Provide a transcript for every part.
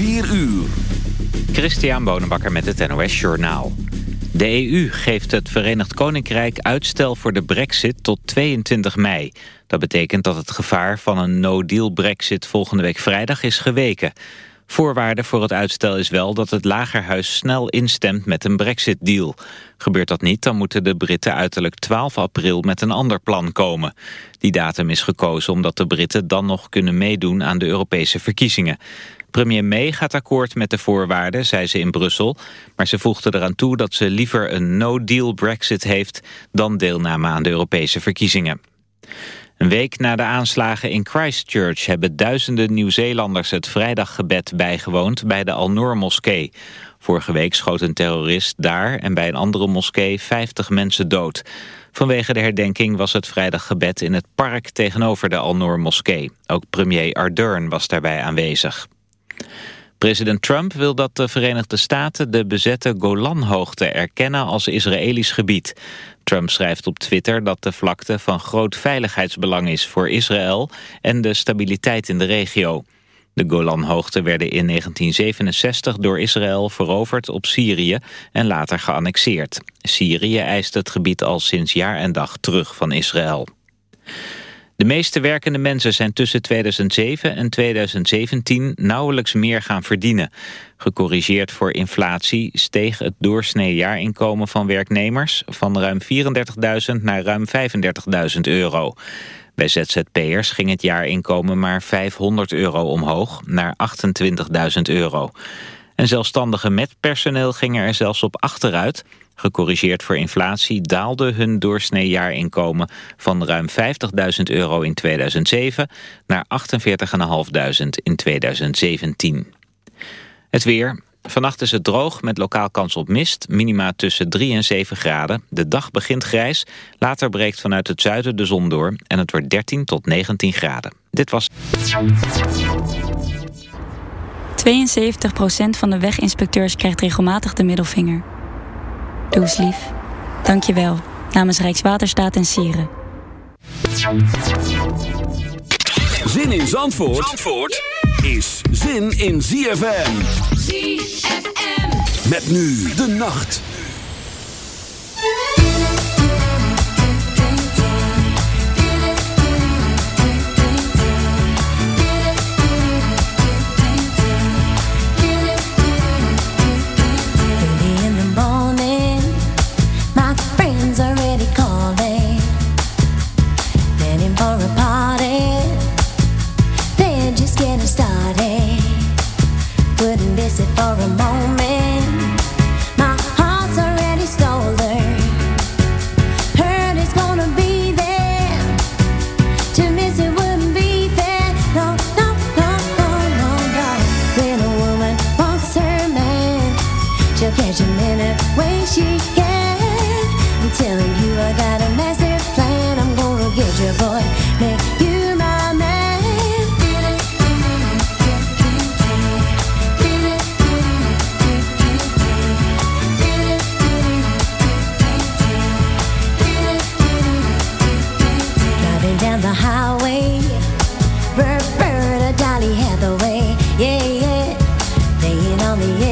4 uur. Christian Bonenbakker met het NOS Journaal. De EU geeft het Verenigd Koninkrijk uitstel voor de brexit tot 22 mei. Dat betekent dat het gevaar van een no-deal brexit volgende week vrijdag is geweken. Voorwaarde voor het uitstel is wel dat het lagerhuis snel instemt met een brexit-deal. Gebeurt dat niet, dan moeten de Britten uiterlijk 12 april met een ander plan komen. Die datum is gekozen omdat de Britten dan nog kunnen meedoen aan de Europese verkiezingen. Premier May gaat akkoord met de voorwaarden, zei ze in Brussel. Maar ze voegde eraan toe dat ze liever een no-deal brexit heeft... dan deelname aan de Europese verkiezingen. Een week na de aanslagen in Christchurch hebben duizenden Nieuw-Zeelanders het vrijdaggebed bijgewoond bij de Al-Noor-moskee. Vorige week schoot een terrorist daar en bij een andere moskee 50 mensen dood. Vanwege de herdenking was het vrijdaggebed in het park tegenover de Al-Noor-moskee. Ook premier Ardern was daarbij aanwezig. President Trump wil dat de Verenigde Staten de bezette Golanhoogte erkennen als Israëlisch gebied. Trump schrijft op Twitter dat de vlakte van groot veiligheidsbelang is voor Israël en de stabiliteit in de regio. De Golanhoogten werden in 1967 door Israël veroverd op Syrië en later geannexeerd. Syrië eist het gebied al sinds jaar en dag terug van Israël. De meeste werkende mensen zijn tussen 2007 en 2017 nauwelijks meer gaan verdienen. Gecorrigeerd voor inflatie steeg het doorsnee jaarinkomen van werknemers van ruim 34.000 naar ruim 35.000 euro. Bij ZZP'ers ging het jaarinkomen maar 500 euro omhoog naar 28.000 euro. En zelfstandigen met personeel gingen er zelfs op achteruit. Gecorrigeerd voor inflatie daalde hun doorsnee jaarinkomen van ruim 50.000 euro in 2007 naar 48.500 in 2017. Het weer. Vannacht is het droog met lokaal kans op mist. Minima tussen 3 en 7 graden. De dag begint grijs. Later breekt vanuit het zuiden de zon door. En het wordt 13 tot 19 graden. Dit was... 72% van de weginspecteurs krijgt regelmatig de middelvinger. Doe eens lief. Dank je wel. Namens Rijkswaterstaat en Sieren. Zin in Zandvoort, Zandvoort is zin in ZFM. ZFM. Met nu de nacht. it for a moment. My heart's already stolen. Hurt is gonna be there. To miss it wouldn't be fair. No, no, no, no, no, no. When a woman wants her man, she'll catch she. the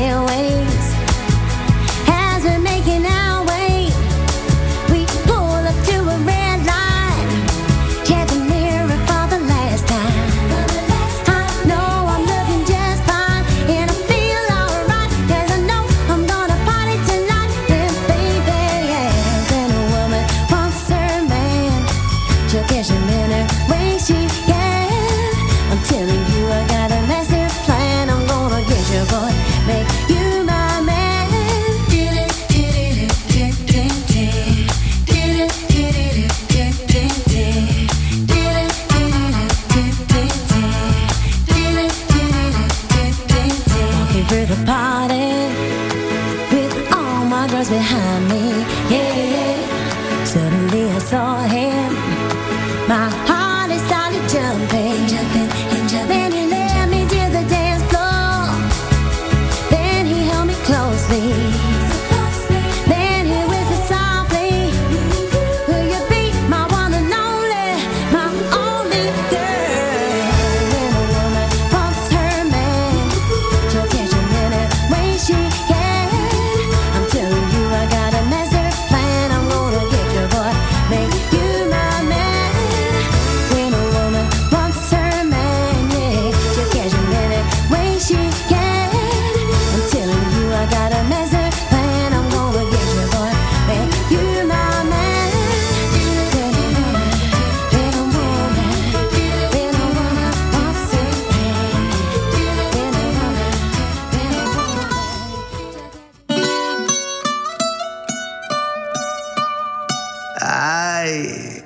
Ay.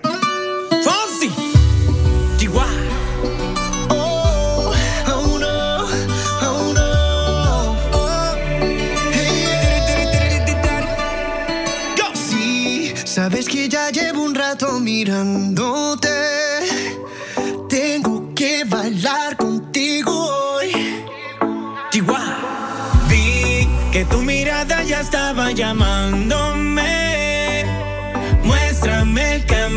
Fonsi. Oh, oh no, oh no. Oh, hey. Go. Sí, sabes que ya llevo un rato mirándote. Tengo que bailar contigo hoy. Chihuahua. Vi que tu mirada ya estaba llamándome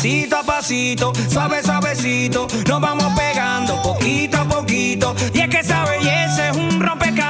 pasito a pasito, suave suavecito, nos vamos pegando poquito a poquito. Y es que esa belleza es un rompecabezas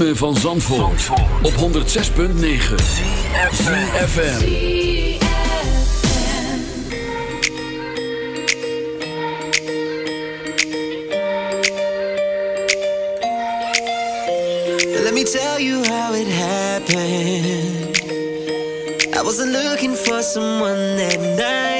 ritme van Zandvoort, Zandvoort. op 106.9 CFFM Let me tell you how it happened I wasn't looking for someone that night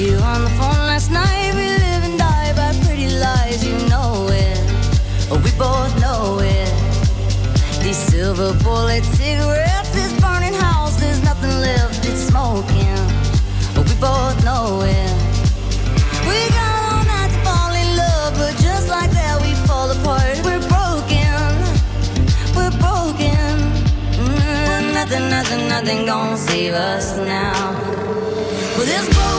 you on the phone last night. We live and die by pretty lies, you know it. Oh, we both know it. These silver bullet cigarettes, this burning house, there's nothing left, it's smoking. Oh, we both know it. nothing, nothing, nothing gonna save us now. Well, this boy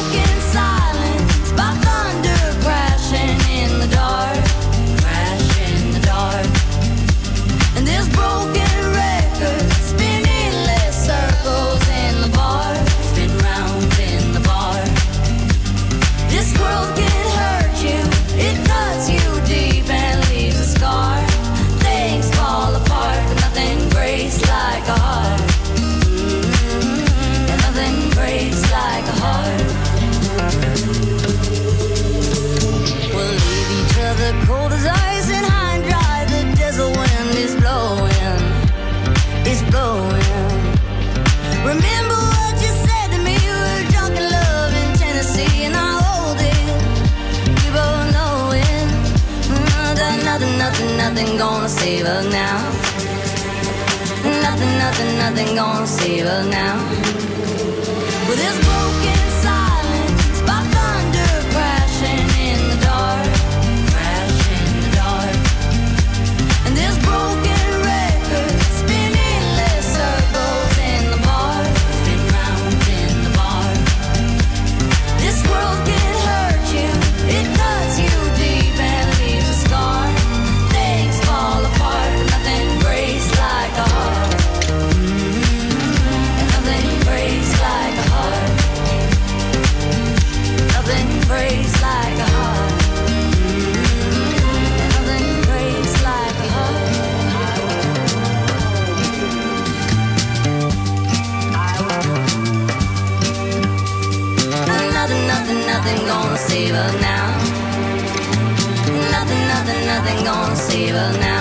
gonna save us now. Nothing, nothing, nothing gonna save us now. With this broken. evil now.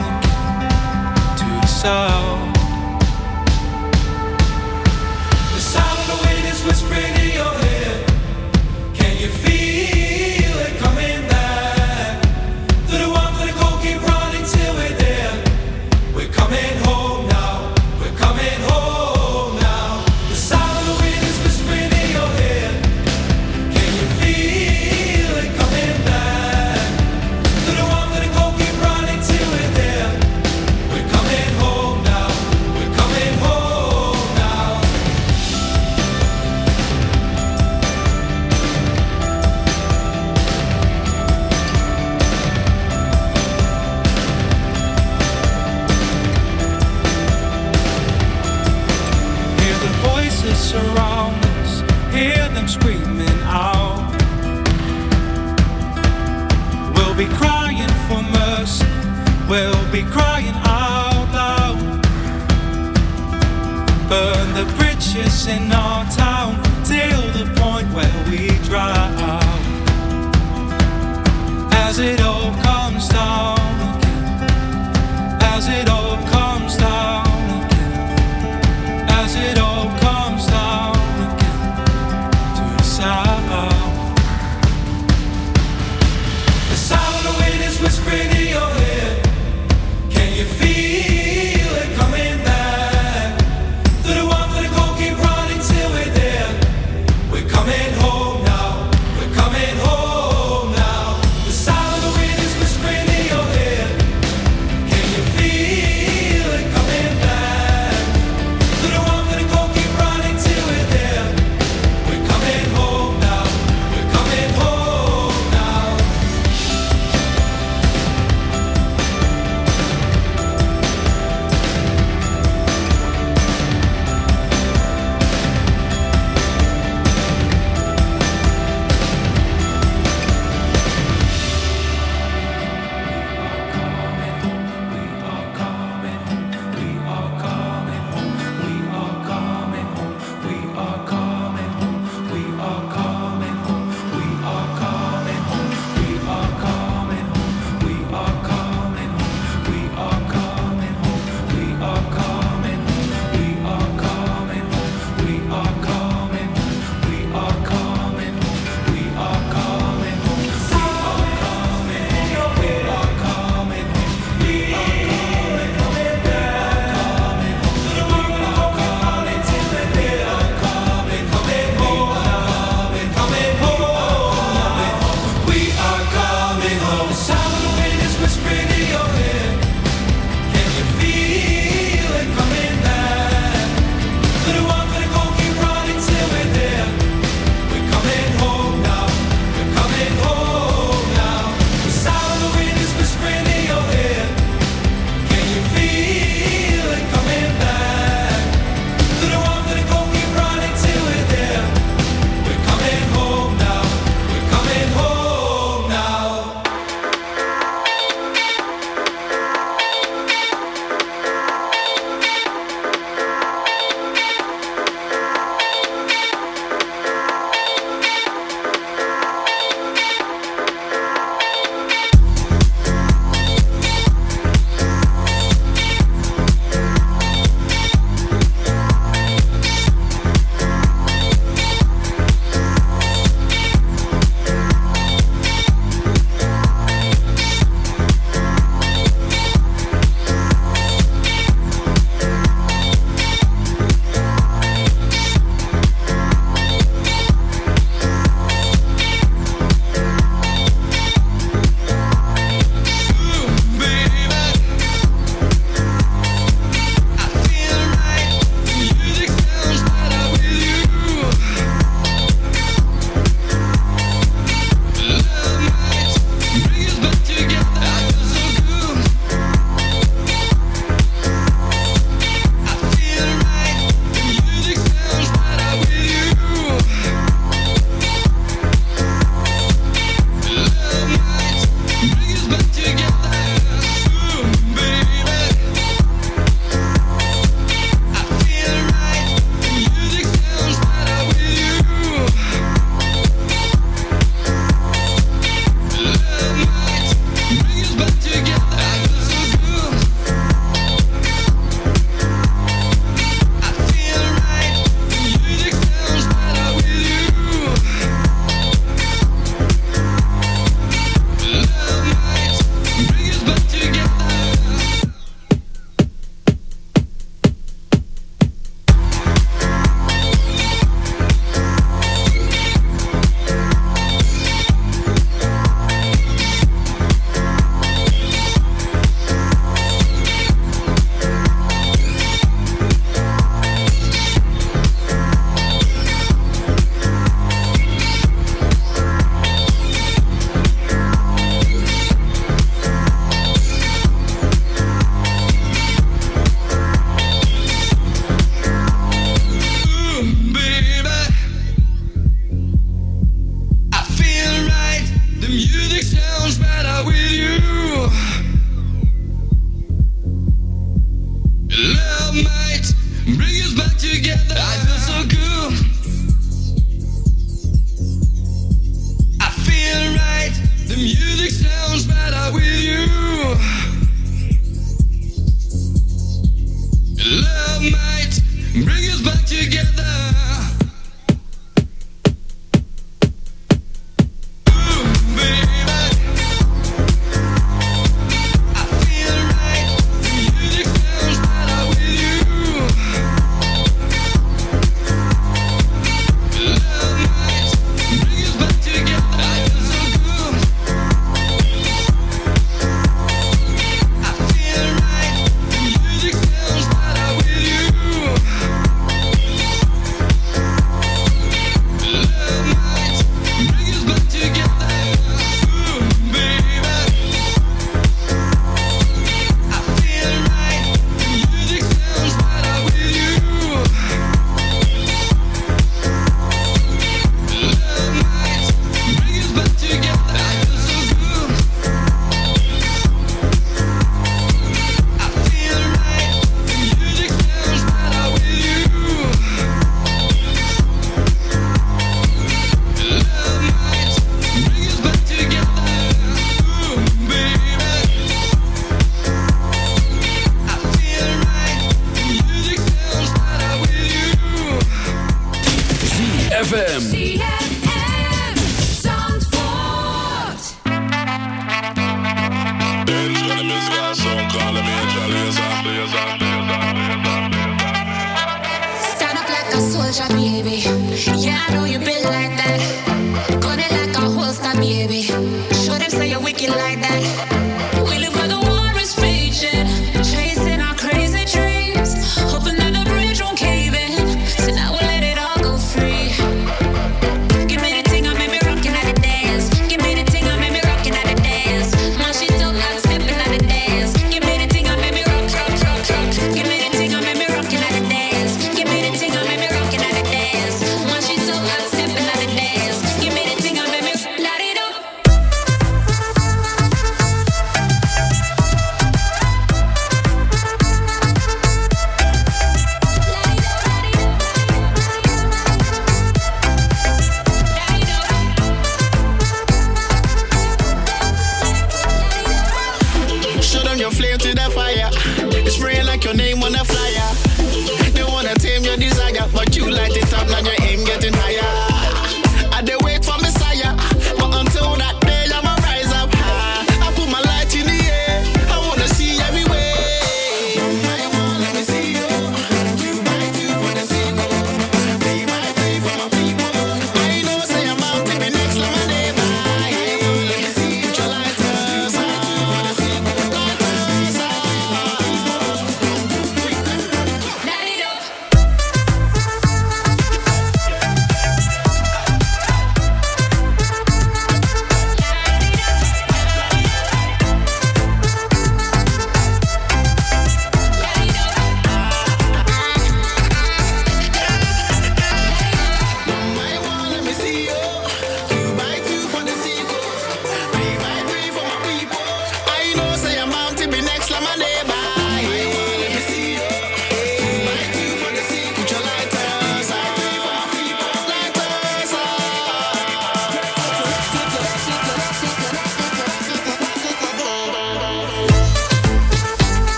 sound. The sound of the wind is whispering. be crying out loud. Burn the bridges in our town till the point where we drive.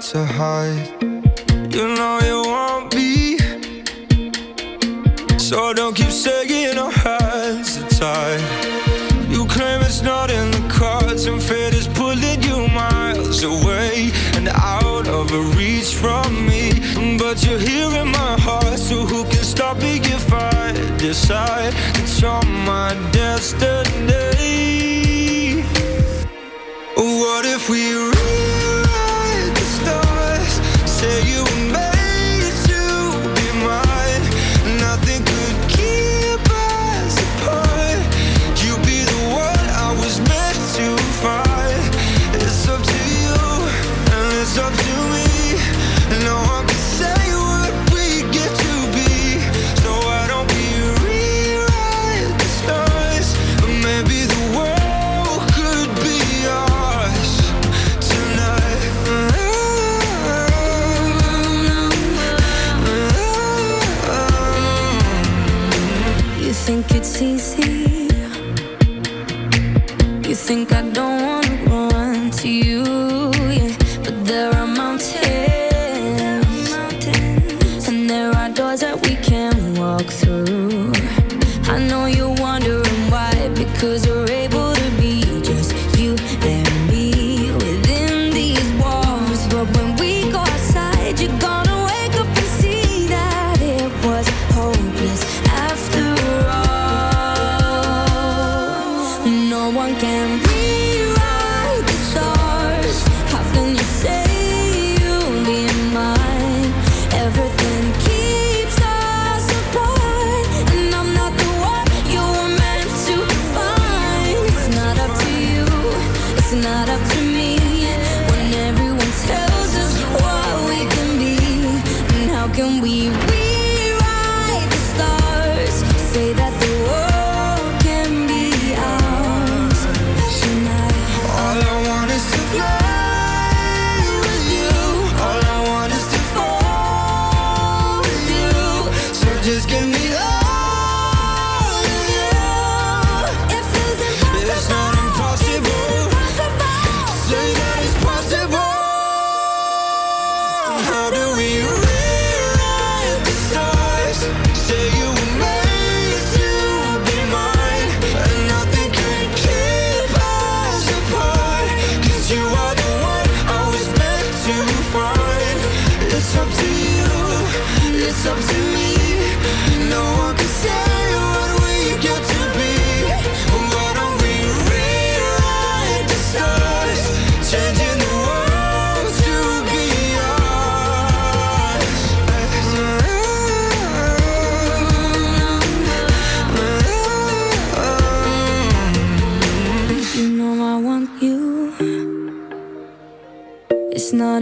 to hide. You know you want me, so don't keep shaking our hands tight. You claim it's not in the cards, and fate is pulling you miles away and out of reach from me. But you're here in my heart, so who can stop me if I decide it's on my destiny? What if we?